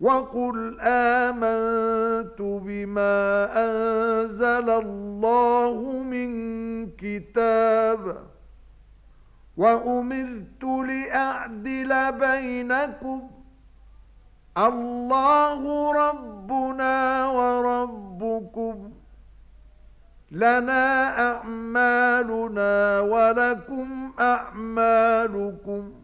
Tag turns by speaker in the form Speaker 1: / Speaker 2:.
Speaker 1: وَقُلْ آمَنْتُ بِمَا أَنزَلَ اللَّهُ مِنْ كِتَابٍ وَأُمِرْتُ لِأَعْدِلَ بَيْنَكُمْ اللَّهُ رَبُّنَا وَرَبُّكُمْ لَنَا أَعْمَالُنَا وَلَكُمْ أَعْمَالُكُمْ